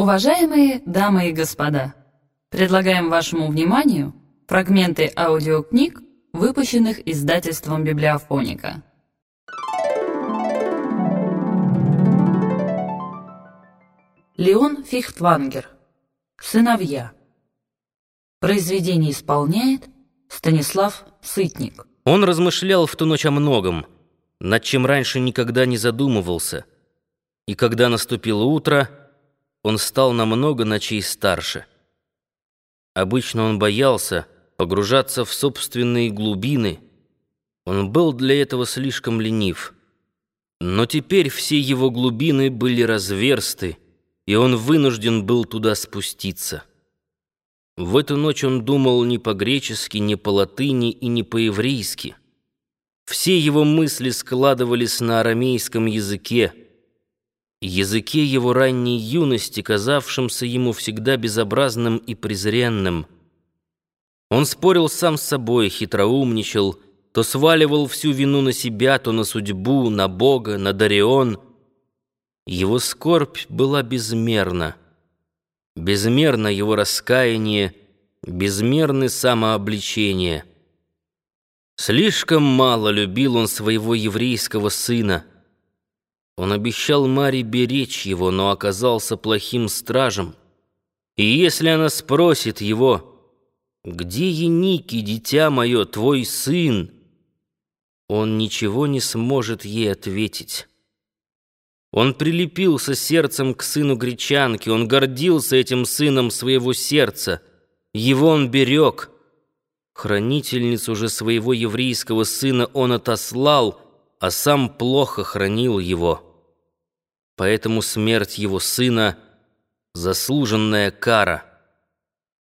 Уважаемые дамы и господа, предлагаем вашему вниманию фрагменты аудиокниг, выпущенных издательством «Библиофоника». Леон Фихтвангер. Сыновья. Произведение исполняет Станислав Сытник. Он размышлял в ту ночь о многом, над чем раньше никогда не задумывался. И когда наступило утро, он стал намного ночей старше. Обычно он боялся погружаться в собственные глубины. Он был для этого слишком ленив. Но теперь все его глубины были разверсты, и он вынужден был туда спуститься. В эту ночь он думал не по-гречески, не по-латыни и не по-еврейски. Все его мысли складывались на арамейском языке, языке его ранней юности, казавшемся ему всегда безобразным и презренным. Он спорил сам с собой, хитроумничал, то сваливал всю вину на себя, то на судьбу, на Бога, на Дарион. Его скорбь была безмерна. Безмерно его раскаяние, безмерны самообличение. Слишком мало любил он своего еврейского сына — он обещал Маре беречь его, но оказался плохим стражем. И если она спросит его, «Где Еники, дитя мое, твой сын?» Он ничего не сможет ей ответить. Он прилепился сердцем к сыну гречанки, он гордился этим сыном своего сердца. Его он берег. Хранительницу же своего еврейского сына он отослал, а сам плохо хранил его. Поэтому смерть его сына — заслуженная кара —